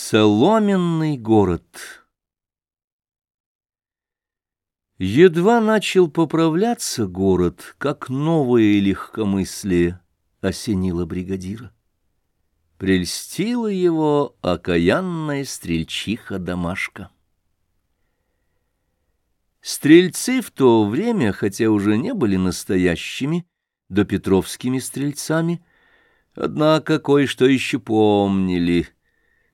Соломенный город Едва начал поправляться город, как новое легкомыслие осенило бригадира. Прельстила его окаянная стрельчиха-домашка. Стрельцы в то время, хотя уже не были настоящими, допетровскими стрельцами, однако кое-что еще помнили —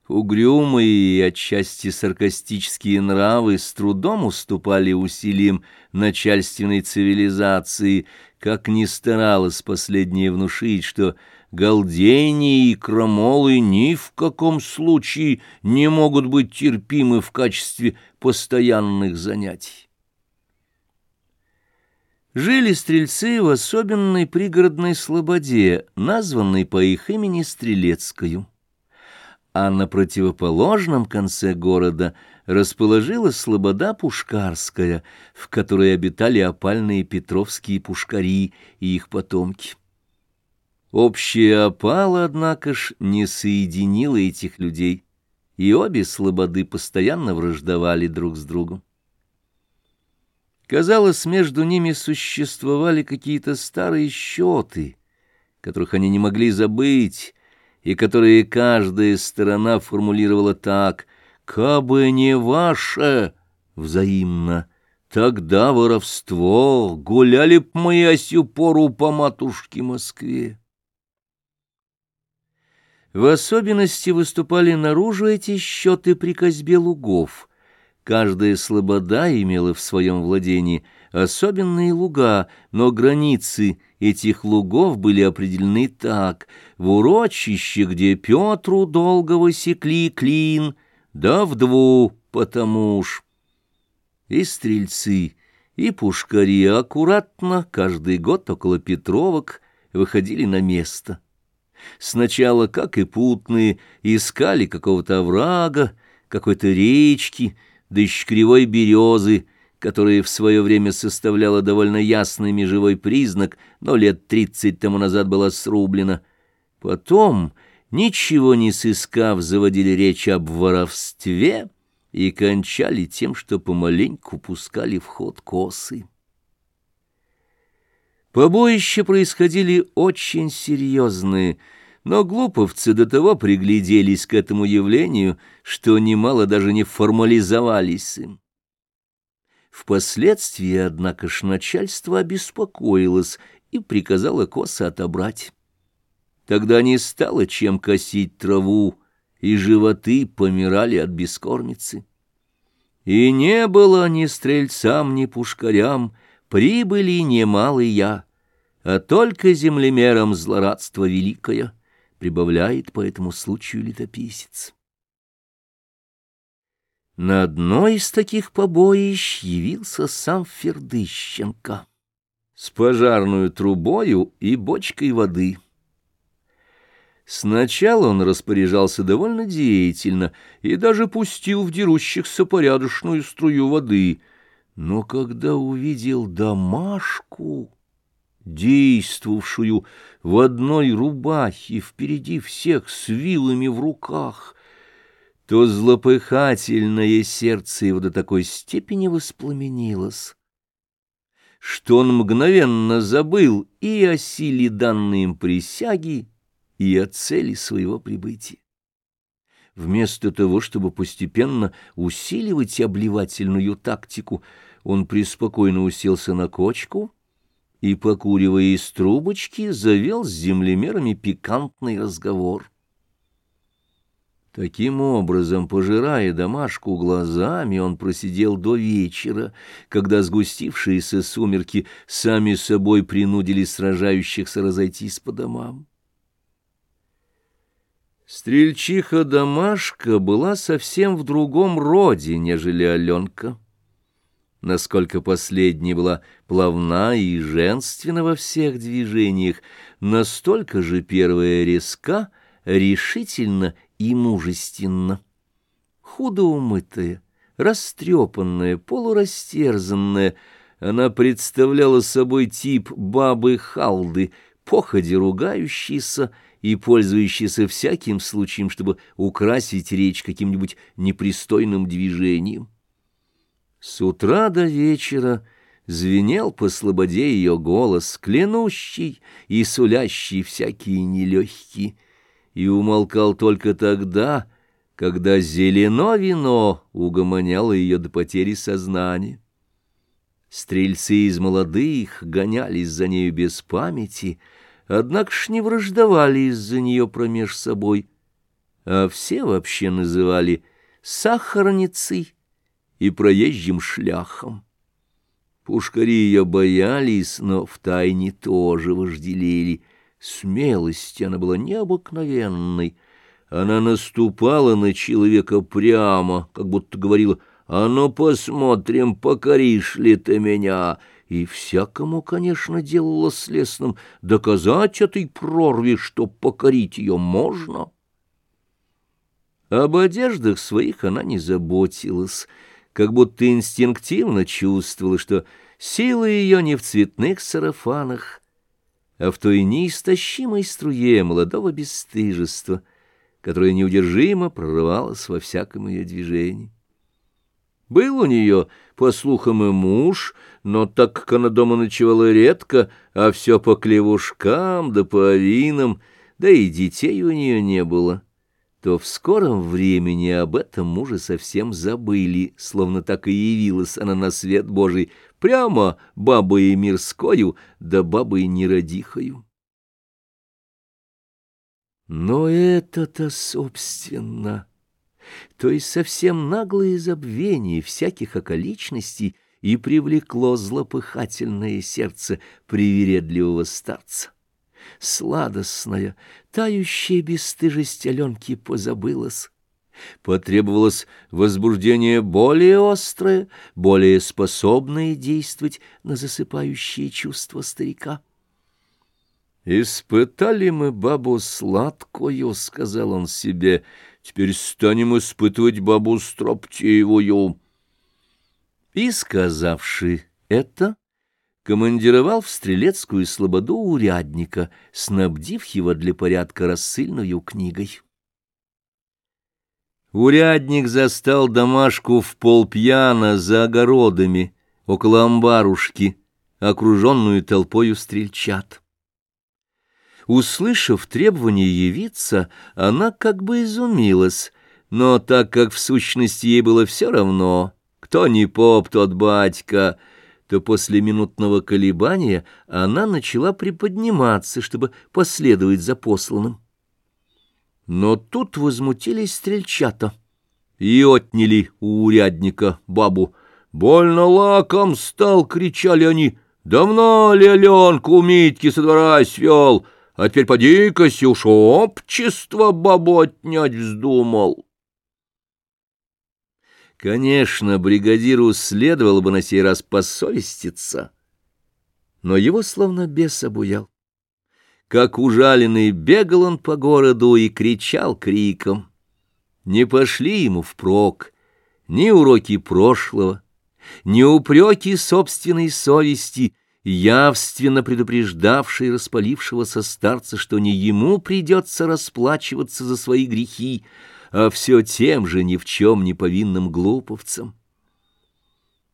Угрюмые и отчасти саркастические нравы с трудом уступали усилиям начальственной цивилизации, как ни старалась последнее внушить, что галдения и крамолы ни в каком случае не могут быть терпимы в качестве постоянных занятий. Жили стрельцы в особенной пригородной слободе, названной по их имени Стрелецкою а на противоположном конце города расположилась слобода Пушкарская, в которой обитали опальные петровские пушкари и их потомки. Общая опала, однако ж, не соединила этих людей, и обе слободы постоянно враждовали друг с другом. Казалось, между ними существовали какие-то старые счеты, которых они не могли забыть, и которые каждая сторона формулировала так «Кабы не ваше» взаимно, тогда воровство, гуляли б мы осью пору по матушке Москве. В особенности выступали наружу эти счеты при козьбе лугов. Каждая слобода имела в своем владении особенные луга, но границы этих лугов были определены так. В урочище, где Петру долго секли клин, да в потому ж. И стрельцы, и пушкари аккуратно каждый год около Петровок выходили на место. Сначала, как и путные, искали какого-то оврага, какой-то речки, да еще кривой березы, которая в свое время составляла довольно ясный межевой признак, но лет тридцать тому назад была срублена. Потом, ничего не сыскав, заводили речь об воровстве и кончали тем, что помаленьку пускали в ход косы. Побоища происходили очень серьезные, но глуповцы до того пригляделись к этому явлению, что немало даже не формализовались им. Впоследствии, однако ж, начальство обеспокоилось и приказало косы отобрать. Тогда не стало чем косить траву, и животы помирали от бескормицы. И не было ни стрельцам, ни пушкарям, прибыли немалые, а только землемерам злорадство великое, прибавляет по этому случаю летописец. На одной из таких побоищ явился сам Фердыщенко с пожарную трубою и бочкой воды. Сначала он распоряжался довольно деятельно и даже пустил в дерущихся порядочную струю воды, но когда увидел домашку, действовавшую в одной рубахе впереди всех с вилами в руках, то злопыхательное сердце его до такой степени воспламенилось, что он мгновенно забыл и о силе данной им присяги, и о цели своего прибытия. Вместо того, чтобы постепенно усиливать обливательную тактику, он преспокойно уселся на кочку и, покуривая из трубочки, завел с землемерами пикантный разговор. Таким образом, пожирая домашку глазами, он просидел до вечера, когда сгустившиеся сумерки сами собой принудили сражающихся разойтись по домам. Стрельчиха-домашка была совсем в другом роде, нежели Аленка. Насколько последняя была плавна и женственна во всех движениях, настолько же первая резка, решительно и мужественно. Худо умытая, растрепанная, полурастерзанная, она представляла собой тип бабы-халды, походе ругающейся и пользующийся всяким случаем, чтобы украсить речь каким-нибудь непристойным движением. С утра до вечера звенел по слободе ее голос, клянущий и сулящий всякие нелегкие, и умолкал только тогда, когда зелено вино угомоняло ее до потери сознания. Стрельцы из молодых гонялись за нею без памяти, однако ж не враждовали из-за нее промеж собой, а все вообще называли сахарницей и проезжим шляхом. Пушкари ее боялись, но втайне тоже вожделели. Смелости она была необыкновенной. Она наступала на человека прямо, как будто говорила «А ну посмотрим, покоришь ли ты меня?» И всякому, конечно, делала с лесным доказать этой прорве, что покорить ее можно. Об одеждах своих она не заботилась, как будто инстинктивно чувствовала, что сила ее не в цветных сарафанах, а в той неистощимой струе молодого бесстыжества, которая неудержимо прорывалась во всяком ее движении. Был у нее, по слухам, и муж, но так как она дома ночевала редко, а все по клевушкам да по авинам, да и детей у нее не было, то в скором времени об этом муже совсем забыли, словно так и явилась она на свет Божий, прямо бабой мирскою, да бабой нерадихою. Но это-то, собственно, то есть совсем наглое забвение всяких околичностей и привлекло злопыхательное сердце привередливого старца сладостная, тающая бесстыжесть Аленки позабылась. Потребовалось возбуждение более острое, более способное действовать на засыпающие чувства старика. «Испытали мы бабу сладкую», — сказал он себе, — «теперь станем испытывать бабу строптивую». И, сказавши это, командировал в стрелецкую слободу урядника, снабдив его для порядка рассыльную книгой. Урядник застал домашку в полпьяна за огородами, около амбарушки, окруженную толпою стрельчат. Услышав требование явиться, она как бы изумилась, но так как в сущности ей было все равно, кто не поп, тот батька — то после минутного колебания она начала приподниматься, чтобы последовать за посланным. Но тут возмутились стрельчата и отняли у урядника бабу. «Больно лаком стал!» — кричали они. «Давно ли Аленку Митьки со двора свел? А теперь поди-ка, уж общество бабу отнять вздумал!» Конечно, бригадиру следовало бы на сей раз посовеститься, но его словно бес обуял. Как ужаленный бегал он по городу и кричал криком. Не пошли ему впрок ни уроки прошлого, ни упреки собственной совести, явственно предупреждавшие распалившегося старца, что не ему придется расплачиваться за свои грехи, а все тем же ни в чем не повинным глуповцам.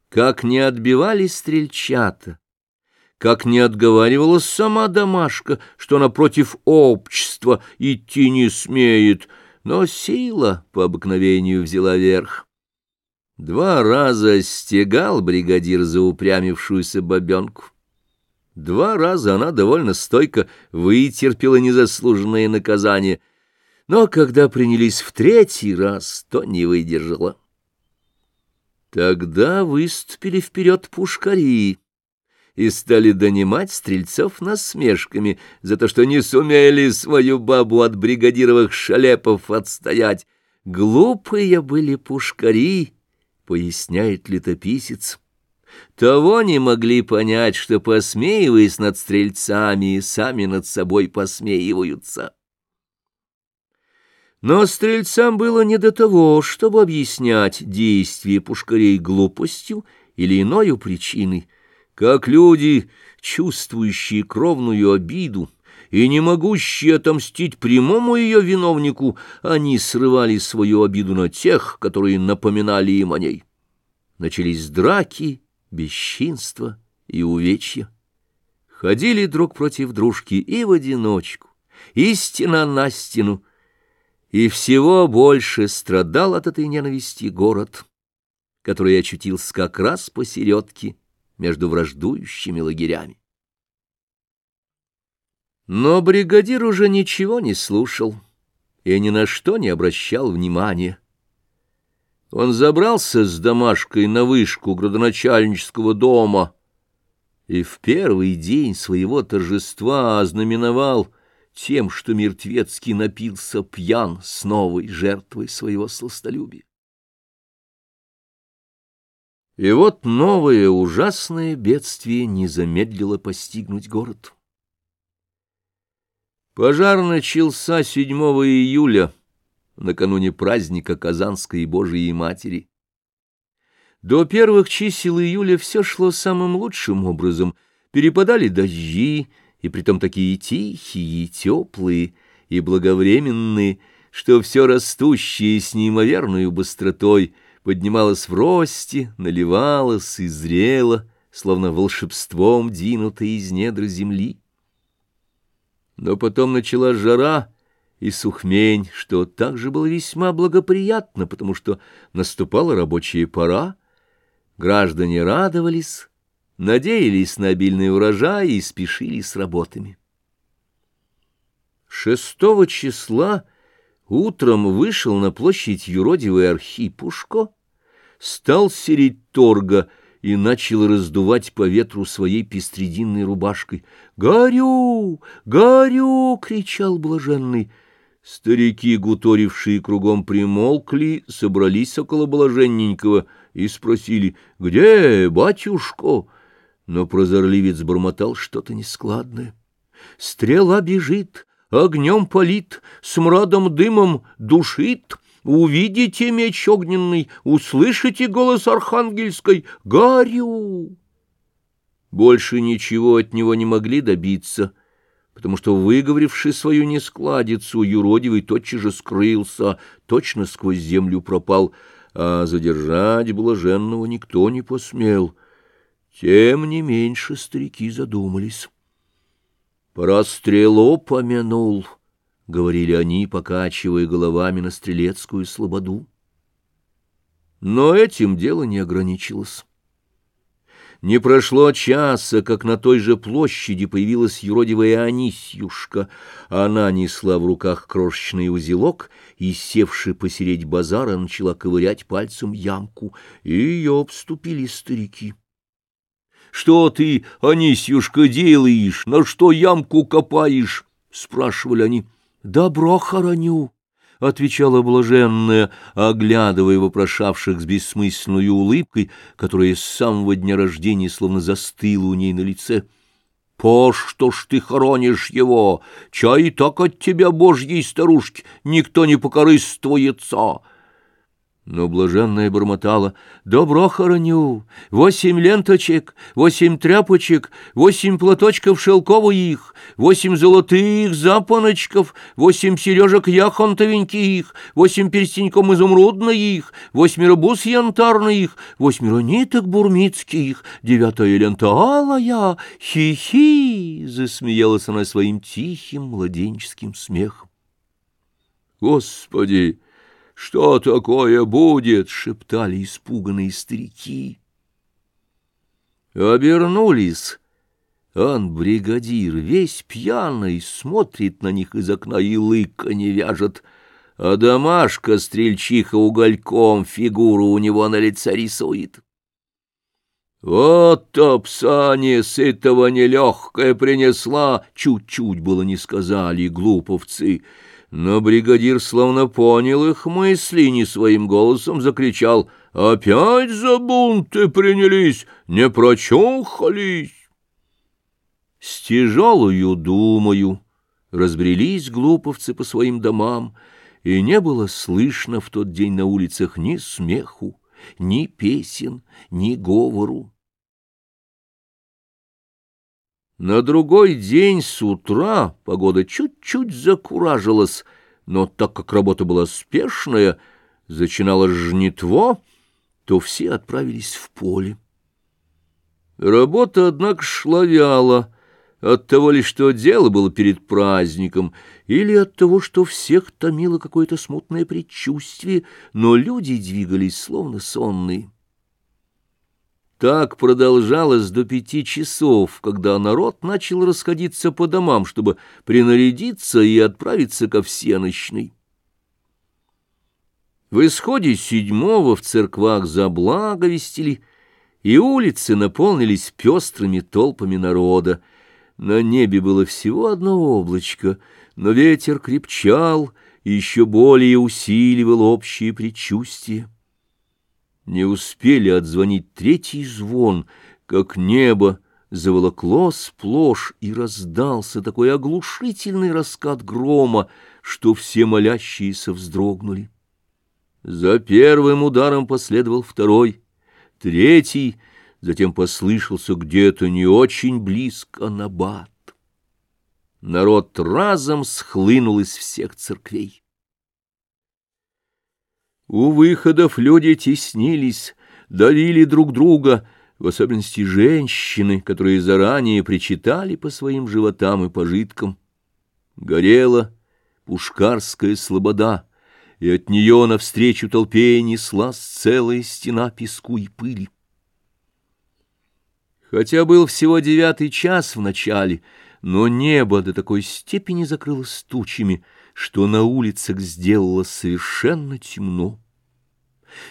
Как не отбивались стрельчата, как не отговаривалась сама домашка, что она против общества идти не смеет, но сила по обыкновению взяла верх. Два раза стегал бригадир за упрямившуюся бабенку. Два раза она довольно стойко вытерпела незаслуженное наказание — но когда принялись в третий раз, то не выдержала. Тогда выступили вперед пушкари и стали донимать стрельцов насмешками за то, что не сумели свою бабу от бригадировых шалепов отстоять. Глупые были пушкари, поясняет летописец. Того не могли понять, что, посмеиваясь над стрельцами, сами над собой посмеиваются. Но стрельцам было не до того, чтобы объяснять действия пушкарей глупостью или иною причиной. Как люди, чувствующие кровную обиду и не могущие отомстить прямому ее виновнику, они срывали свою обиду на тех, которые напоминали им о ней. Начались драки, бесчинства и увечья. Ходили друг против дружки и в одиночку, и стена на стену, и всего больше страдал от этой ненависти город, который очутился как раз посередке между враждующими лагерями. Но бригадир уже ничего не слушал и ни на что не обращал внимания. Он забрался с домашкой на вышку градоначальнического дома и в первый день своего торжества ознаменовал тем, что мертвецкий напился пьян с новой жертвой своего сластолюбия. И вот новое ужасное бедствие не замедлило постигнуть город. Пожар начался 7 июля, накануне праздника Казанской Божией Матери. До первых чисел июля все шло самым лучшим образом. Перепадали дожди, и притом такие тихие, теплые и благовременные, что все растущее с неимоверной быстротой поднималось в росте, наливалось и зрело, словно волшебством динуто из недр земли. Но потом начала жара и сухмень, что также было весьма благоприятно, потому что наступала рабочая пора, граждане радовались, надеялись на обильный урожай и спешили с работами. Шестого числа утром вышел на площадь юродивый Архипушко, стал сереть торга и начал раздувать по ветру своей пестрединной рубашкой. «Горю! Горю!» — кричал блаженный. Старики, гуторившие кругом, примолкли, собрались около блаженненького и спросили, «Где, батюшко?» Но прозорливец бормотал что-то нескладное. «Стрела бежит, огнем палит, смрадом дымом душит». Увидите меч огненный, услышите голос архангельской «Горю!» Больше ничего от него не могли добиться, потому что, выговоривший свою нескладицу, юродивый тотчас же скрылся, точно сквозь землю пропал, а задержать блаженного никто не посмел. Тем не меньше старики задумались. Про стрелу помянул —— говорили они, покачивая головами на стрелецкую слободу. Но этим дело не ограничилось. Не прошло часа, как на той же площади появилась юродивая Анисьюшка. Она несла в руках крошечный узелок и, севши посередь базара, начала ковырять пальцем ямку, ее обступили старики. — Что ты, Анисьюшка, делаешь? На что ямку копаешь? — спрашивали они. «Добро хороню», — отвечала блаженная, оглядывая вопрошавших с бессмысленной улыбкой, которая с самого дня рождения словно застыла у ней на лице. «По что ж ты хоронишь его? Чай так от тебя, божьей старушки, никто не покорыстуется!» Но блаженная бормотала, «Добро хороню, восемь ленточек, восемь тряпочек, восемь платочков шелковых, восемь золотых запоночков, восемь сережек яхонтовеньких, восемь перстеньков изумрудных, восьмеро бус янтарных, восьмеро ниток бурмицких, девятая лента алая, хи-хи!» Засмеялась она своим тихим младенческим смехом. «Господи!» «Что такое будет?» — шептали испуганные старики. Обернулись. Он, бригадир, весь пьяный, смотрит на них из окна и лыка не вяжет, а домашка-стрельчиха угольком фигуру у него на лице рисует. «Вот-то псане с этого нелегкая принесла!» Чуть-чуть было не сказали глуповцы — но бригадир словно понял их мысли и не своим голосом закричал «Опять за бунты принялись, не прочухались!» С тяжелую думаю разбрелись глуповцы по своим домам, и не было слышно в тот день на улицах ни смеху, ни песен, ни говору. На другой день с утра погода чуть-чуть закуражилась, но так как работа была спешная, зачиналось жнитво, то все отправились в поле. Работа, однако, шла вяло, от того ли, что дело было перед праздником, или от того, что всех томило какое-то смутное предчувствие, но люди двигались словно сонные. Так продолжалось до пяти часов, когда народ начал расходиться по домам, чтобы принарядиться и отправиться ко всеночной. В исходе седьмого в церквах заблаговестили, и улицы наполнились пестрыми толпами народа. На небе было всего одно облачко, но ветер крепчал и еще более усиливал общее предчувствие. Не успели отзвонить третий звон, как небо заволокло сплошь, и раздался такой оглушительный раскат грома, что все молящиеся вздрогнули. За первым ударом последовал второй, третий, затем послышался где-то не очень близко набат. Народ разом схлынул из всех церквей. У выходов люди теснились, давили друг друга, в особенности женщины, которые заранее причитали по своим животам и пожиткам. Горела пушкарская слобода, и от нее навстречу толпе неслась целая стена песку и пыли. Хотя был всего девятый час в начале, но небо до такой степени закрылось тучами, что на улицах сделалось совершенно темно.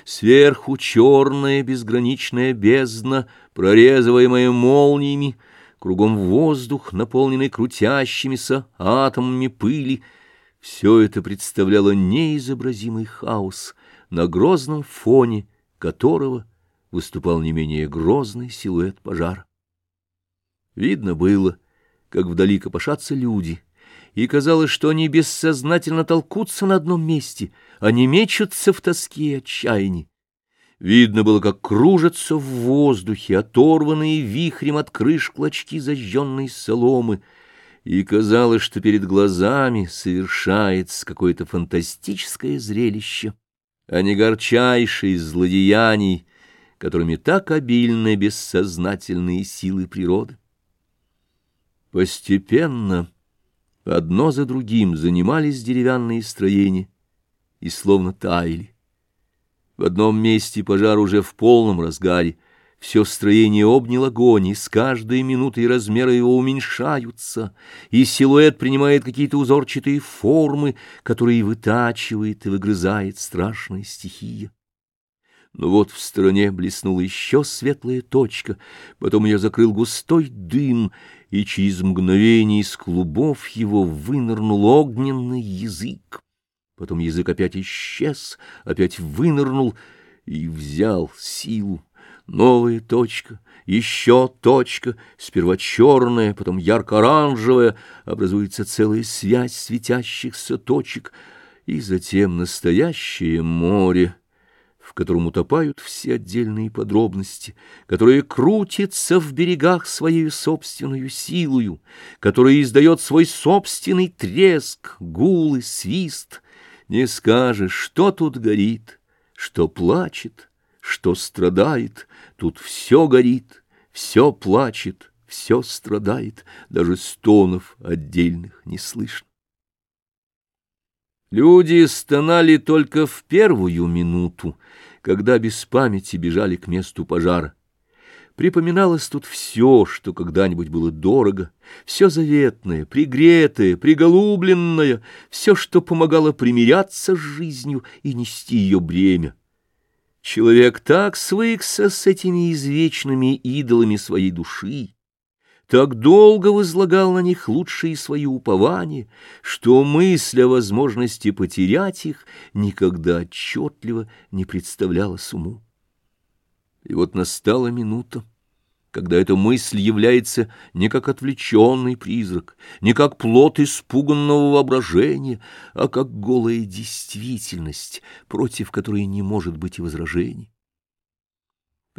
Сверху черная безграничная бездна, прорезываемая молниями, кругом воздух, наполненный крутящимися атомами пыли. Все это представляло неизобразимый хаос, на грозном фоне которого выступал не менее грозный силуэт пожара. Видно было, как вдали копошатся люди — и казалось, что они бессознательно толкутся на одном месте, они мечутся в тоске и отчаянии. Видно было, как кружатся в воздухе оторванные вихрем от крыш клочки зажженной соломы, и казалось, что перед глазами совершается какое-то фантастическое зрелище, а не горчайшие злодеяний, которыми так обильны бессознательные силы природы. Постепенно Одно за другим занимались деревянные строения и словно таяли. В одном месте пожар уже в полном разгаре, все строение обнял огонь, и с каждой минутой размеры его уменьшаются, и силуэт принимает какие-то узорчатые формы, которые вытачивает и выгрызает страшная стихия. Но вот в стороне блеснула еще светлая точка, потом ее закрыл густой дым, и через мгновение из клубов его вынырнул огненный язык. Потом язык опять исчез, опять вынырнул и взял силу. Новая точка, еще точка, сперва черная, потом ярко-оранжевая, образуется целая связь светящихся точек, и затем настоящее море — в котором утопают все отдельные подробности, которое крутится в берегах своей собственную силою, которое издает свой собственный треск, гул и свист. Не скажешь, что тут горит, что плачет, что страдает, тут все горит, все плачет, все страдает, даже стонов отдельных не слышно. Люди стонали только в первую минуту, когда без памяти бежали к месту пожара. Припоминалось тут все, что когда-нибудь было дорого, все заветное, пригретое, приголубленное, все, что помогало примиряться с жизнью и нести ее бремя. Человек так свыкся с этими извечными идолами своей души, так долго возлагал на них лучшие свои упования, что мысль о возможности потерять их никогда отчетливо не представлялась уму. И вот настала минута, когда эта мысль является не как отвлеченный призрак, не как плод испуганного воображения, а как голая действительность, против которой не может быть и возражений.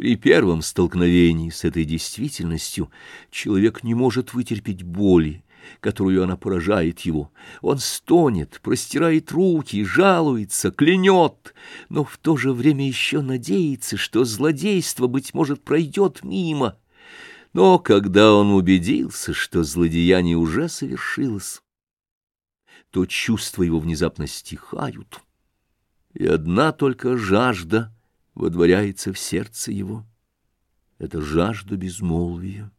При первом столкновении с этой действительностью человек не может вытерпеть боли, которую она поражает его. Он стонет, простирает руки, жалуется, клянет, но в то же время еще надеется, что злодейство, быть может, пройдет мимо. Но когда он убедился, что злодеяние уже совершилось, то чувства его внезапно стихают, и одна только жажда водворяется в сердце его. Это жажда безмолвия.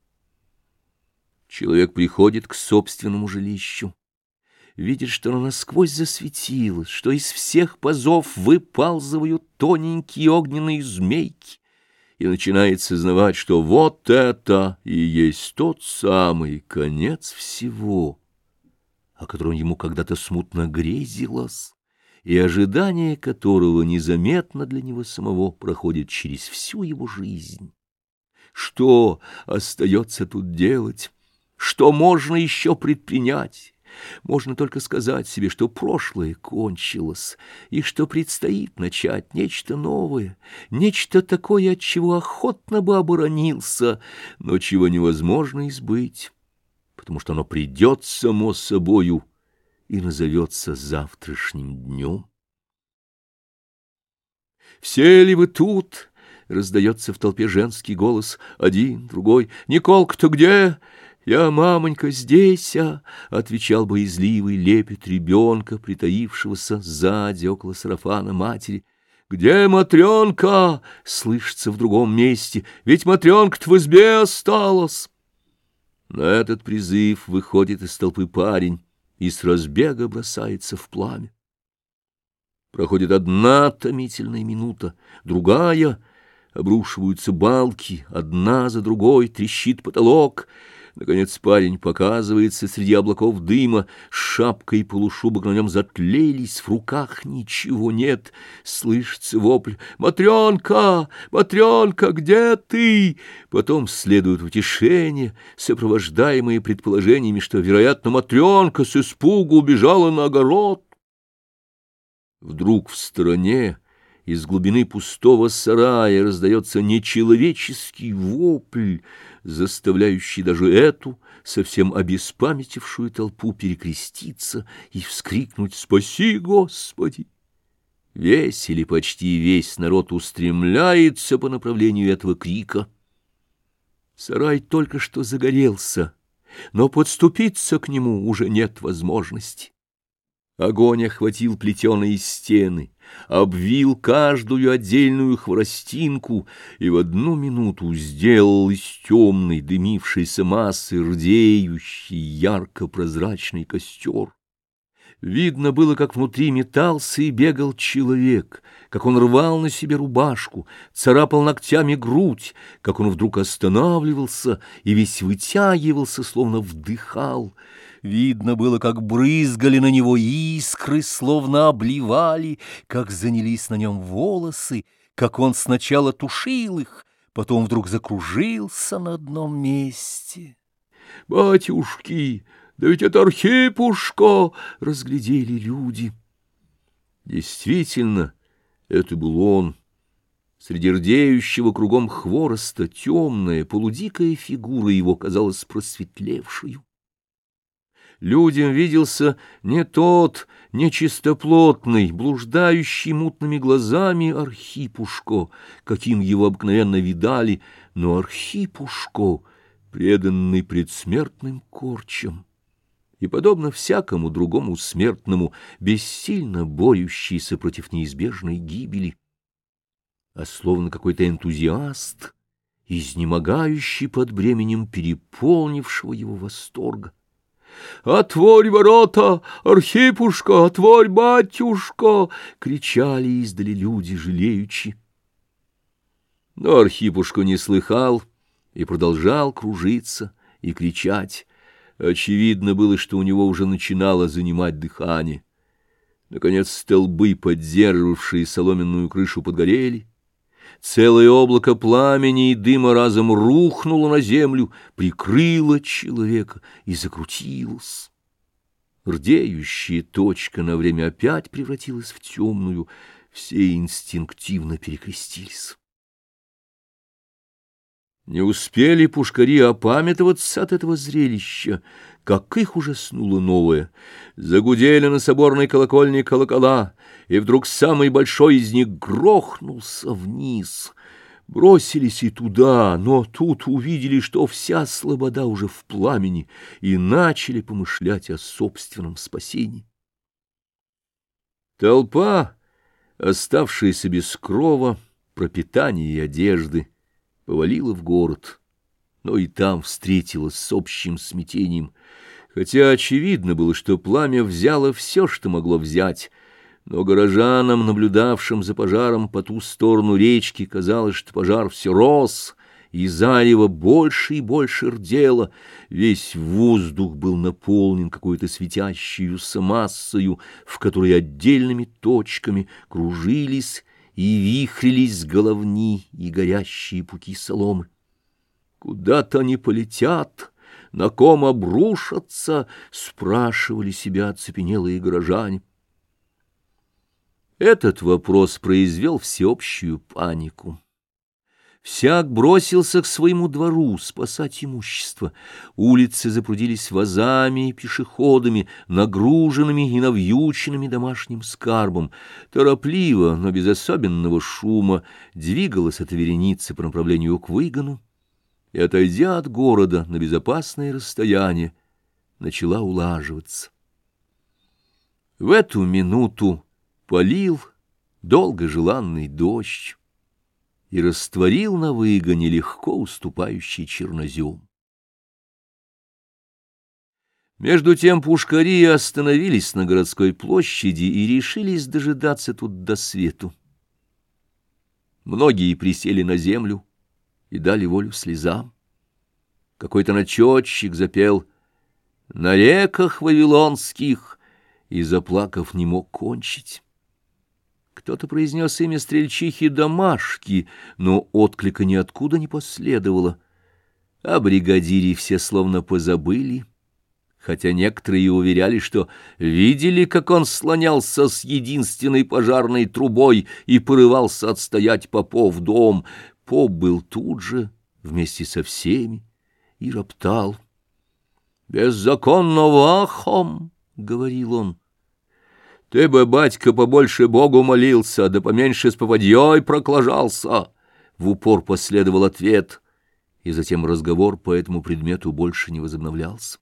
Человек приходит к собственному жилищу, видит, что оно насквозь засветилось, что из всех пазов выпалзывают тоненькие огненные змейки, и начинает сознавать, что вот это и есть тот самый конец всего, о котором ему когда-то смутно грезилось, и ожидание которого незаметно для него самого проходит через всю его жизнь. Что остается тут делать? Что можно еще предпринять? Можно только сказать себе, что прошлое кончилось, и что предстоит начать нечто новое, нечто такое, от чего охотно бы оборонился, но чего невозможно избыть, потому что оно придет само собою и назовется завтрашним днем. «Все ли вы тут?» — раздается в толпе женский голос. Один, другой. «Николка-то где?» «Я, мамонька, здесь, а!» — отвечал боязливый лепет ребенка, притаившегося сзади около сарафана матери. «Где Матренка?» — слышится в другом месте. «Ведь Матренка-то в избе осталась!» На этот призыв выходит из толпы парень и с разбега бросается в пламя. Проходит одна томительная минута, другая — обрушиваются балки, одна за другой трещит потолок — Наконец парень показывается среди облаков дыма, шапка и полушубок на нем затлелись, в руках ничего нет. Слышится вопль «Матренка! Матренка, где ты?» Потом следует утешение, сопровождаемые предположениями, что, вероятно, Матренка с испугу убежала на огород. Вдруг в стороне из глубины пустого сарая раздается нечеловеческий вопль, заставляющий даже эту, совсем обеспамятившую толпу, перекреститься и вскрикнуть «Спаси, Господи!». Весь или почти весь народ устремляется по направлению этого крика. Сарай только что загорелся, но подступиться к нему уже нет возможности. Огонь охватил плетеные стены, обвил каждую отдельную хворостинку и в одну минуту сделал из темной дымившейся массы рдеющий ярко-прозрачный костер. Видно было, как внутри метался и бегал человек, как он рвал на себе рубашку, царапал ногтями грудь, как он вдруг останавливался и весь вытягивался, словно вдыхал. Видно было, как брызгали на него искры, словно обливали, как занялись на нем волосы, как он сначала тушил их, потом вдруг закружился на одном месте. «Батюшки!» Да ведь это Архипушка! — разглядели люди. Действительно, это был он. Среди рдеющего кругом хвороста темная, полудикая фигура его казалась просветлевшую. Людям виделся не тот, нечистоплотный, блуждающий мутными глазами Архипушко, каким его обыкновенно видали, но Архипушко, преданный предсмертным корчам и, подобно всякому другому смертному, бессильно борющийся против неизбежной гибели, а словно какой-то энтузиаст, изнемогающий под бременем переполнившего его восторга. «Отворь ворота, Архипушка! Отворь, батюшка!» — кричали издали люди, жалеючи. Но Архипушка не слыхал и продолжал кружиться и кричать, Очевидно было, что у него уже начинало занимать дыхание. Наконец столбы, поддерживавшие соломенную крышу, подгорели. Целое облако пламени и дыма разом рухнуло на землю, прикрыло человека и закрутилось. Рдеющая точка на время опять превратилась в темную, все инстинктивно перекрестились. Не успели пушкари опамятоваться от этого зрелища, как их ужаснуло новое. Загудели на соборной колокольне колокола, и вдруг самый большой из них грохнулся вниз. Бросились и туда, но тут увидели, что вся слобода уже в пламени, и начали помышлять о собственном спасении. Толпа, оставшаяся без крова, пропитания и одежды, повалила в город, но и там встретилась с общим смятением, хотя очевидно было, что пламя взяло все, что могло взять, но горожанам, наблюдавшим за пожаром по ту сторону речки, казалось, что пожар все рос, и зарево больше и больше рдело, весь воздух был наполнен какой-то светящейся массою, в которой отдельными точками кружились и вихрились головни и горящие пуки соломы. Куда-то они полетят, на ком обрушатся, спрашивали себя оцепенелые горожане. Этот вопрос произвел всеобщую панику. Всяк бросился к своему двору спасать имущество. Улицы запрудились вазами и пешеходами, нагруженными и навьюченными домашним скарбом. Торопливо, но без особенного шума, двигалась эта вереница по направлению к выгону и, отойдя от города на безопасное расстояние, начала улаживаться. В эту минуту полил долго желанный дождь и растворил на выгоне легко уступающий чернозем. Между тем пушкари остановились на городской площади и решились дожидаться тут до свету. Многие присели на землю и дали волю слезам. Какой-то начетчик запел «На реках вавилонских» и, заплакав, не мог кончить. Кто-то произнес имя стрельчихи Домашки, но отклика ниоткуда не последовало. О бригадире все словно позабыли, хотя некоторые уверяли, что видели, как он слонялся с единственной пожарной трубой и порывался отстоять попов дом. Поп был тут же, вместе со всеми, и роптал. «Беззаконно вахом!» — говорил он. Ты бы, батька, побольше Богу молился, да поменьше с попадьей проклажался. В упор последовал ответ, и затем разговор по этому предмету больше не возобновлялся.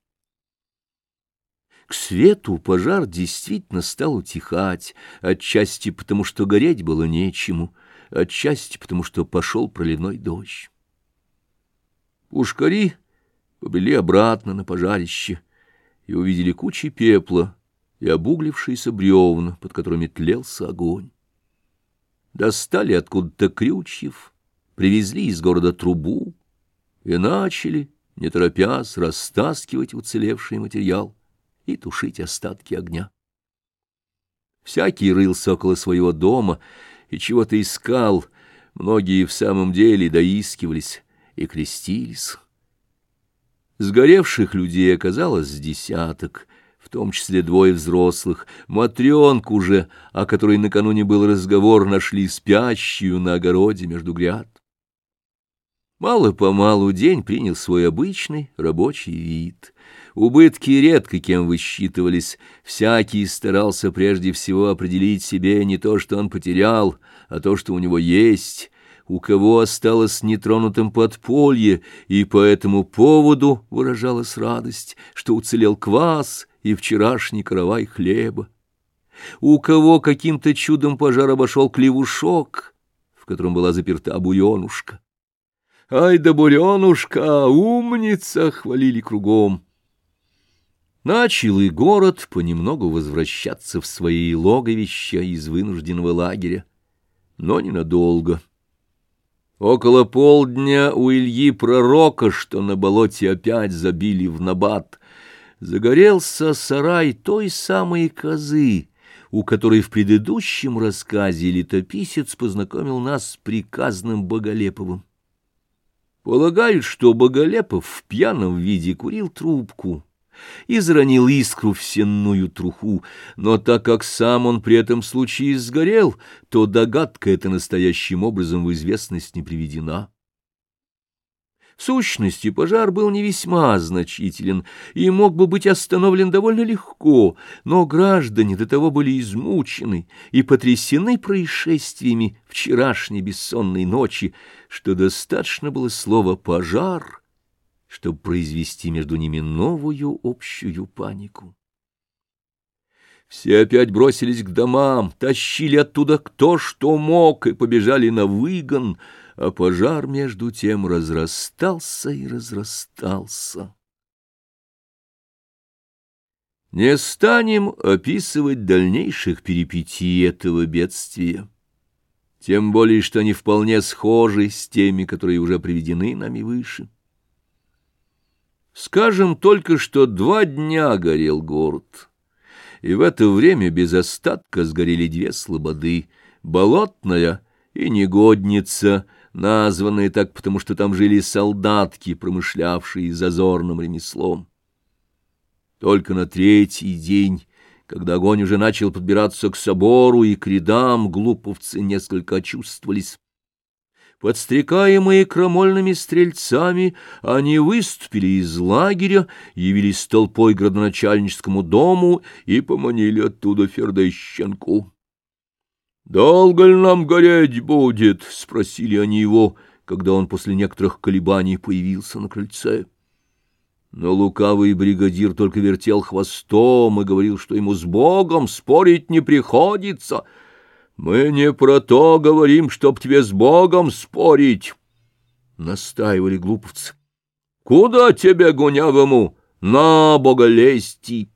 К свету пожар действительно стал утихать, отчасти потому, что гореть было нечему, отчасти потому, что пошел проливной дождь. Пушкари побрели обратно на пожарище и увидели кучи пепла, и обуглившиеся бревна, под которыми тлелся огонь. Достали откуда-то крючьев, привезли из города трубу и начали, не торопясь, растаскивать уцелевший материал и тушить остатки огня. Всякий рылся около своего дома и чего-то искал, многие в самом деле доискивались и крестились. Сгоревших людей оказалось десяток — том числе двое взрослых. Матрёнку же, о которой накануне был разговор, нашли спящую на огороде между гряд. Мало-помалу день принял свой обычный рабочий вид. Убытки редко кем высчитывались. Всякий старался прежде всего определить себе не то, что он потерял, а то, что у него есть — у кого осталось нетронутым подполье, и по этому поводу выражалась радость, что уцелел квас и вчерашний каравай хлеба. У кого каким-то чудом пожар обошел клевушок, в котором была заперта буренушка. «Ай да буренушка, умница!» — хвалили кругом. Начал и город понемногу возвращаться в свои логовища из вынужденного лагеря, но ненадолго. Около полдня у Ильи пророка, что на болоте опять забили в набат, загорелся сарай той самой козы, у которой в предыдущем рассказе летописец познакомил нас с приказным Боголеповым. Полагают, что Боголепов в пьяном виде курил трубку и заронил искру в сенную труху, но так как сам он при этом случае сгорел, то догадка эта настоящим образом в известность не приведена. Сущности, пожар был не весьма значителен и мог бы быть остановлен довольно легко, но граждане до того были измучены и потрясены происшествиями вчерашней бессонной ночи, что достаточно было слова «пожар», чтобы произвести между ними новую общую панику. Все опять бросились к домам, тащили оттуда кто что мог и побежали на выгон — а пожар между тем разрастался и разрастался. Не станем описывать дальнейших перипетий этого бедствия, тем более что они вполне схожи с теми, которые уже приведены нами выше. Скажем только, что два дня горел город, и в это время без остатка сгорели две слободы — болотная и негодница — названные так потому, что там жили солдатки, промышлявшие зазорным ремеслом. Только на третий день, когда огонь уже начал подбираться к собору и к рядам, глуповцы несколько очувствовались. Подстрекаемые крамольными стрельцами, они выступили из лагеря, явились толпой к градоначальническому дому и поманили оттуда Фердощенку. «Долго ли нам гореть будет?» — спросили они его, когда он после некоторых колебаний появился на крыльце. Но лукавый бригадир только вертел хвостом и говорил, что ему с Богом спорить не приходится. «Мы не про то говорим, чтоб тебе с Богом спорить!» — настаивали глуповцы. «Куда тебе, гунявому, на Бога лезти?»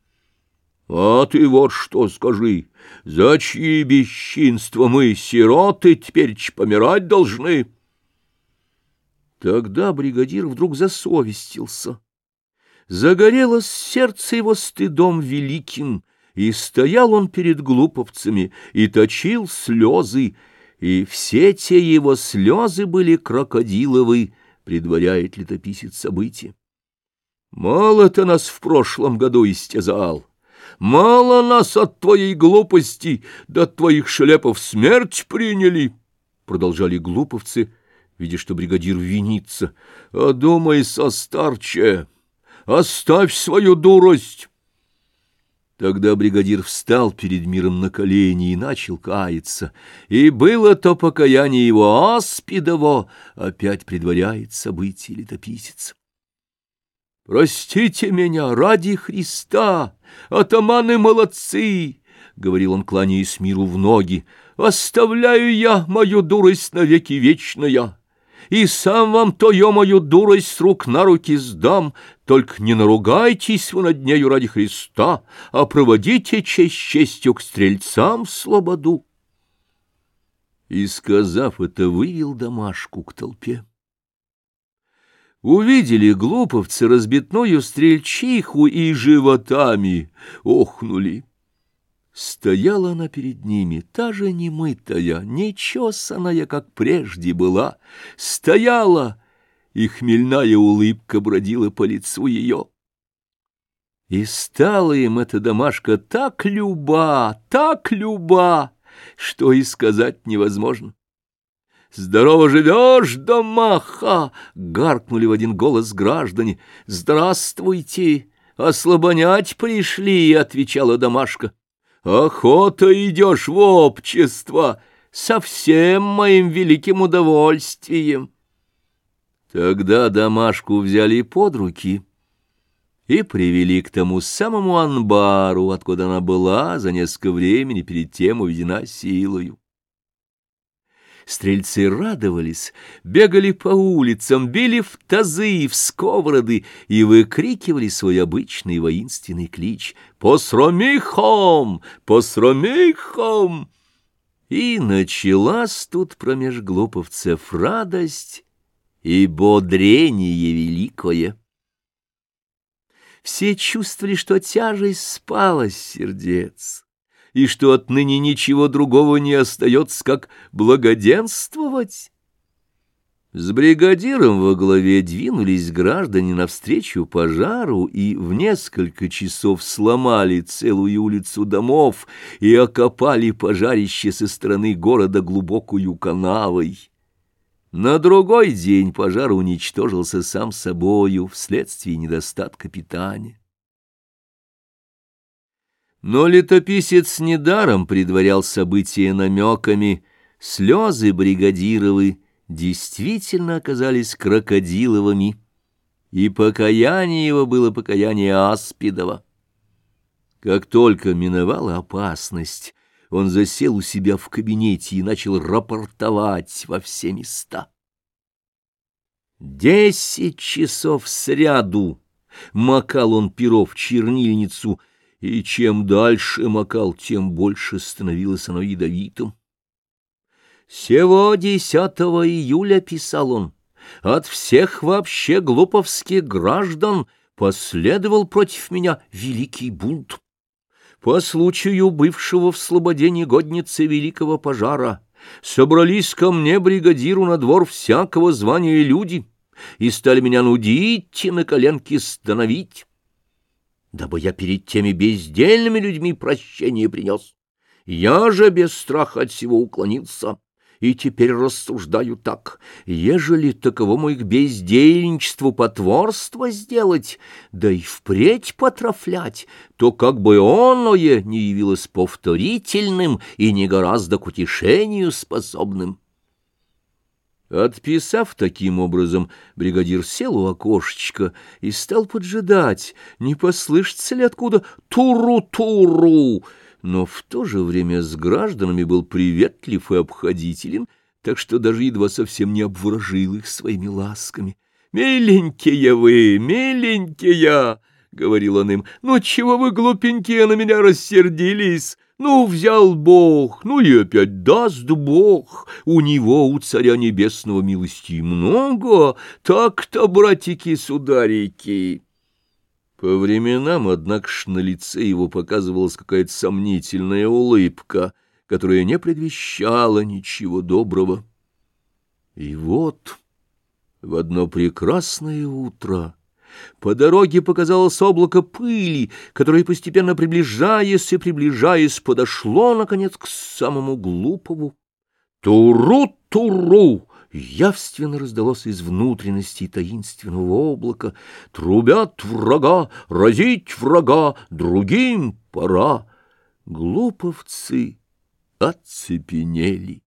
А ты вот что скажи, за чьи бесчинства мы, сироты, теперь помирать должны? Тогда бригадир вдруг засовестился. Загорелось сердце его стыдом великим, и стоял он перед глуповцами, и точил слезы, и все те его слезы были крокодиловы, предваряет летописец события. Мало ты нас в прошлом году истязал. Мало нас от твоей глупости да твоих шлепов смерть приняли, — продолжали глуповцы, видя, что бригадир винится. — Одумайся, старче, оставь свою дурость. Тогда бригадир встал перед миром на колени и начал каяться, и было то покаяние его аспидово, опять предваряет события летописец. «Простите меня ради Христа, атаманы молодцы!» — говорил он, кланяясь миру в ноги. «Оставляю я мою дурость навеки вечная, и сам вам тою мою дурость рук на руки сдам, только не наругайтесь вы над нею ради Христа, а проводите честь честью к стрельцам в слободу». И, сказав это, вывел домашку к толпе. Увидели глуповцы разбитную стрельчиху и животами охнули. Стояла она перед ними, та же немытая, нечесанная, как прежде была. Стояла, и хмельная улыбка бродила по лицу ее. И стала им эта домашка так люба, так люба, что и сказать невозможно. «Здорово живешь, домаха!» — гаркнули в один голос граждане. «Здравствуйте! Ослабонять пришли!» — отвечала домашка. «Охота идешь в общество! Со всем моим великим удовольствием!» Тогда домашку взяли под руки и привели к тому самому анбару, откуда она была за несколько времени перед тем уведена силою. Стрельцы радовались, бегали по улицам, били в тазы, в сковороды и выкрикивали свой обычный воинственный клич «Посромихом! Посромихом!» И началась тут промеж глуповцев радость и бодрение великое. Все чувствовали, что тяжесть спала с сердец и что отныне ничего другого не остается, как благоденствовать. С бригадиром во главе двинулись граждане навстречу пожару и в несколько часов сломали целую улицу домов и окопали пожарище со стороны города глубокую канавой. На другой день пожар уничтожился сам собою вследствие недостатка питания. Но летописец недаром предварял события намеками. Слезы бригадировы действительно оказались крокодиловыми, и покаяние его было покаяние Аспидова. Как только миновала опасность, он засел у себя в кабинете и начал рапортовать во все места. Десять часов сряду макал он перо в чернильницу, и чем дальше макал, тем больше становилось оно ядовитым. «Сего 10 июля», — писал он, — «от всех вообще глуповских граждан последовал против меня великий бунт по случаю бывшего в слободе негодницы великого пожара, собрались ко мне бригадиру на двор всякого звания люди и стали меня нудить и на коленки становить, дабы я перед теми бездельными людьми прощение принес. Я же без страха от всего уклонился и теперь рассуждаю так. Ежели таковому их бездельничеству потворство сделать, да и впредь потрафлять, то как бы оное не явилось повторительным и не гораздо к утешению способным. Отписав таким образом, бригадир сел у окошечка и стал поджидать, не послышится ли откуда «туру-туру», но в то же время с гражданами был приветлив и обходителен, так что даже едва совсем не обворожил их своими ласками. «Миленькие вы, миленькие!» — говорил он им. «Ну, чего вы, глупенькие, на меня рассердились? Ну, взял Бог, ну и опять даст Бог. У него, у Царя Небесного, милости много. Так-то, братики-сударики!» По временам, однако ж, на лице его показывалась какая-то сомнительная улыбка, которая не предвещала ничего доброго. И вот в одно прекрасное утро по дороге показалось облако пыли, которое, постепенно приближаясь и приближаясь, подошло, наконец, к самому глупому. «Туру-туру!» явственно раздалось из внутренности таинственного облака. Трубят врага, разить врага, другим пора. Глуповцы оцепенели.